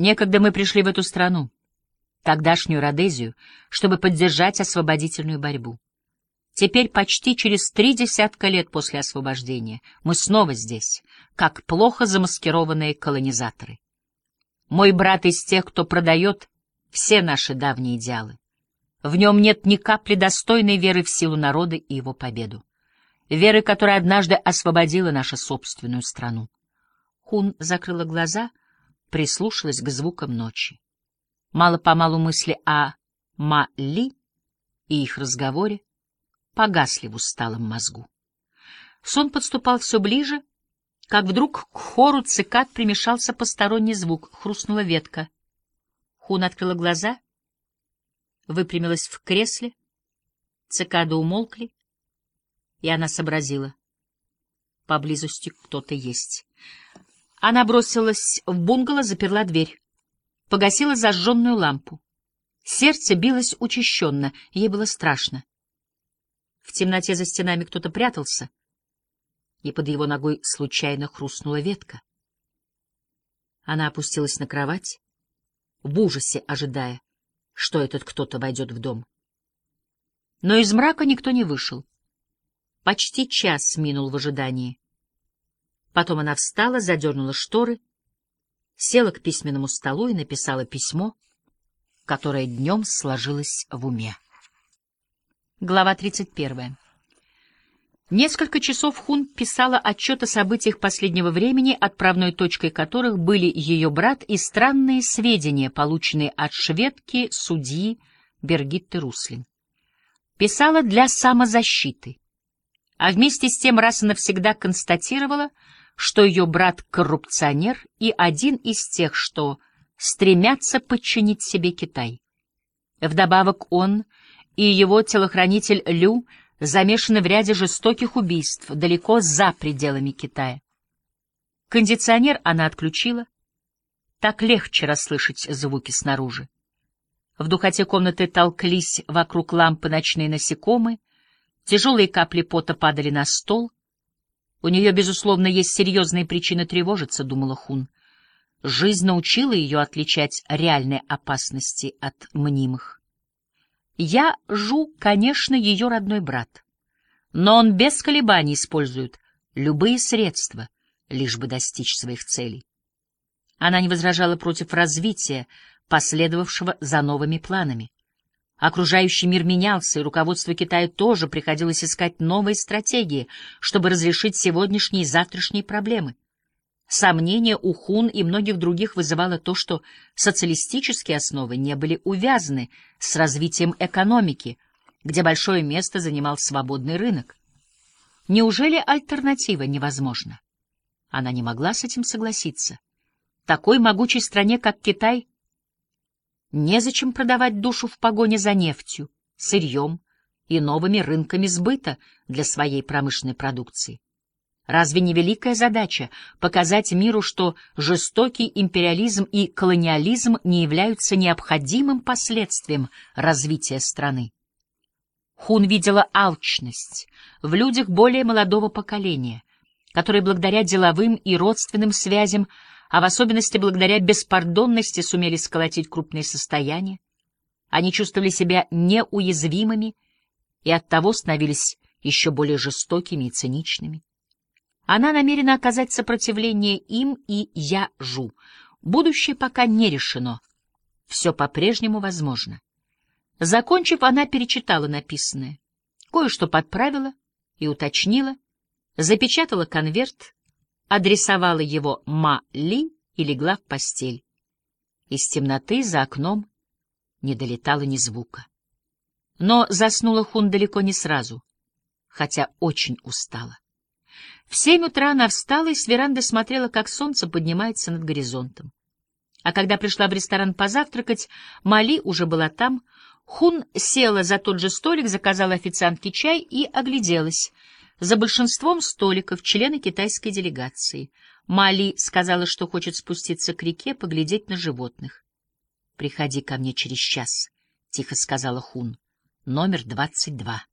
Некогда мы пришли в эту страну, тогдашнюю Родезию, чтобы поддержать освободительную борьбу. Теперь, почти через три десятка лет после освобождения, мы снова здесь, как плохо замаскированные колонизаторы. Мой брат из тех, кто продает все наши давние идеалы. В нем нет ни капли достойной веры в силу народа и его победу. Веры, которая однажды освободила нашу собственную страну. Хун закрыла глаза, прислушалась к звукам ночи. Мало-помалу мысли о Ма-Ли и их разговоре погасли в усталом мозгу. Сон подступал все ближе, как вдруг к хору цикад примешался посторонний звук, хрустнула ветка. Хун открыла глаза, выпрямилась в кресле, цикады умолкли, и она сообразила. Поблизости кто-то есть. Она бросилась в бунгало, заперла дверь, погасила зажженную лампу. Сердце билось учащенно, ей было страшно. В темноте за стенами кто-то прятался, и под его ногой случайно хрустнула ветка. Она опустилась на кровать, в ужасе ожидая, что этот кто-то войдет в дом. Но из мрака никто не вышел. Почти час минул в ожидании. Потом она встала, задернула шторы, села к письменному столу и написала письмо, которое днем сложилось в уме. Глава 31. Несколько часов Хун писала отчет о событиях последнего времени, отправной точкой которых были ее брат и странные сведения, полученные от шведки судьи Бергитты Руслин. Писала для самозащиты, а вместе с тем раз и навсегда констатировала, что ее брат — коррупционер и один из тех, что стремятся подчинить себе Китай. Вдобавок он — и его телохранитель Лю замешаны в ряде жестоких убийств далеко за пределами Китая. Кондиционер она отключила. Так легче расслышать звуки снаружи. В духоте комнаты толклись вокруг лампы ночные насекомые, тяжелые капли пота падали на стол. У нее, безусловно, есть серьезные причины тревожиться, — думала Хун. Жизнь научила ее отличать реальные опасности от мнимых. Я Жу, конечно, ее родной брат, но он без колебаний использует любые средства, лишь бы достичь своих целей. Она не возражала против развития, последовавшего за новыми планами. Окружающий мир менялся, и руководство Китая тоже приходилось искать новые стратегии, чтобы разрешить сегодняшние и завтрашние проблемы. Сомнения у Хун и многих других вызывало то, что социалистические основы не были увязаны с развитием экономики, где большое место занимал свободный рынок. Неужели альтернатива невозможна? Она не могла с этим согласиться. Такой могучей стране, как Китай, незачем продавать душу в погоне за нефтью, сырьем и новыми рынками сбыта для своей промышленной продукции. Разве не великая задача показать миру, что жестокий империализм и колониализм не являются необходимым последствием развития страны? Хун видела алчность в людях более молодого поколения, которые благодаря деловым и родственным связям, а в особенности благодаря беспардонности сумели сколотить крупные состояния. Они чувствовали себя неуязвимыми и оттого становились еще более жестокими и циничными. Она намерена оказать сопротивление им и Яжу. Будущее пока не решено. Все по-прежнему возможно. Закончив, она перечитала написанное. Кое-что подправила и уточнила, запечатала конверт, адресовала его Ма-Ли и легла в постель. Из темноты за окном не долетало ни звука. Но заснула Хун далеко не сразу, хотя очень устала. В семь утра она встала и с веранды смотрела, как солнце поднимается над горизонтом. А когда пришла в ресторан позавтракать, Мали уже была там. Хун села за тот же столик, заказала официантке чай и огляделась. За большинством столиков члены китайской делегации. Мали сказала, что хочет спуститься к реке, поглядеть на животных. «Приходи ко мне через час», — тихо сказала Хун. «Номер двадцать два».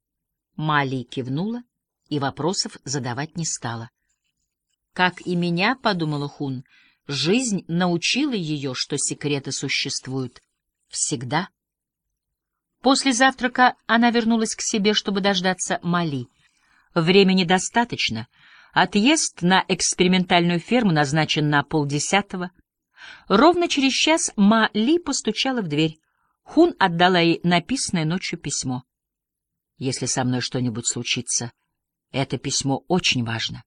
Мали кивнула и вопросов задавать не стала. «Как и меня», — подумала Хун, — Жизнь научила ее, что секреты существуют всегда. После завтрака она вернулась к себе, чтобы дождаться Мали. Времени достаточно. Отъезд на экспериментальную ферму назначен на полдесятого. Ровно через час Мали постучала в дверь. Хун отдала ей написанное ночью письмо. «Если со мной что-нибудь случится, это письмо очень важно.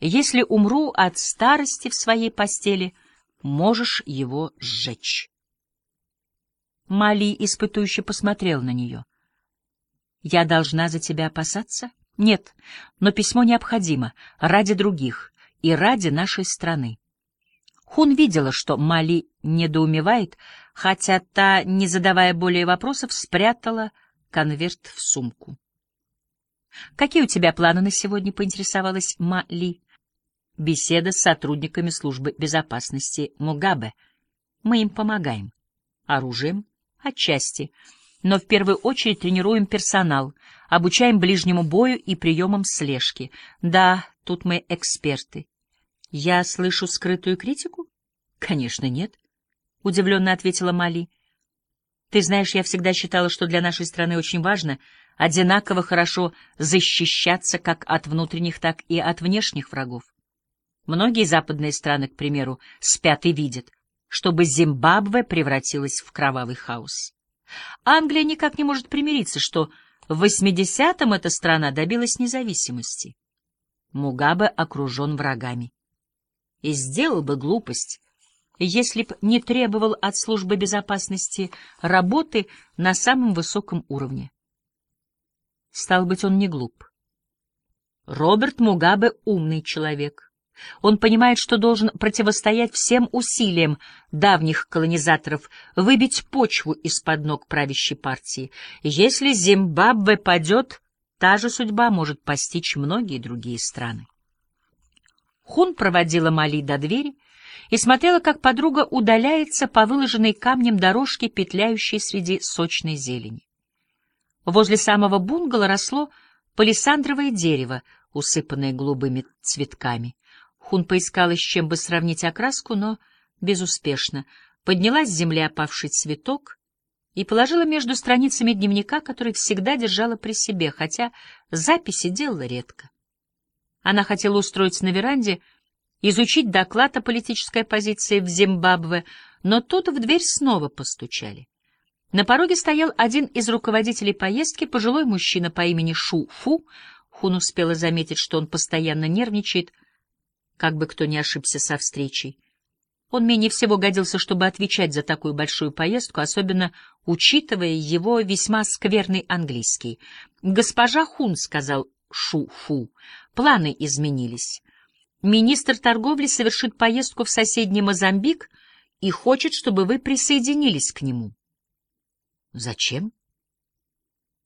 Если умру от старости в своей постели, можешь его сжечь». Мали испытующе посмотрел на нее. «Я должна за тебя опасаться?» «Нет, но письмо необходимо ради других и ради нашей страны». Хун видела, что Мали недоумевает, хотя та, не задавая более вопросов, спрятала конверт в сумку. «Какие у тебя планы на сегодня?» — поинтересовалась Мали. «Беседа с сотрудниками службы безопасности Мугабе. Мы им помогаем. Оружием, Отчасти. Но в первую очередь тренируем персонал, обучаем ближнему бою и приемам слежки. Да, тут мы эксперты. Я слышу скрытую критику? Конечно, нет. Удивленно ответила Мали. Ты знаешь, я всегда считала, что для нашей страны очень важно одинаково хорошо защищаться как от внутренних, так и от внешних врагов. Многие западные страны, к примеру, спят и видят, чтобы Зимбабве превратилась в кровавый хаос. Англия никак не может примириться, что в 80-м эта страна добилась независимости. Мугабе окружен врагами. И сделал бы глупость, если б не требовал от службы безопасности работы на самом высоком уровне. Стал быть, он не глуп. Роберт Мугабе — умный человек. Он понимает, что должен противостоять всем усилиям давних колонизаторов, выбить почву из-под ног правящей партии. Если Зимбабве падет, та же судьба может постичь многие другие страны. Хун проводила Мали до двери и смотрела, как подруга удаляется по выложенной камнем дорожке, петляющей среди сочной зелени. Возле самого бунгало росло палисандровое дерево, усыпанное голубыми цветками. Хун поискала, с чем бы сравнить окраску, но безуспешно. Подняла с земли опавший цветок и положила между страницами дневника, который всегда держала при себе, хотя записи делала редко. Она хотела устроиться на веранде, изучить доклад о политической оппозиции в Зимбабве, но тут в дверь снова постучали. На пороге стоял один из руководителей поездки, пожилой мужчина по имени Шу Фу. Хун успела заметить, что он постоянно нервничает — как бы кто ни ошибся со встречей. Он менее всего годился, чтобы отвечать за такую большую поездку, особенно учитывая его весьма скверный английский. «Госпожа Хун», — сказал Шу-Фу, — «планы изменились. Министр торговли совершит поездку в соседний Мозамбик и хочет, чтобы вы присоединились к нему». «Зачем?»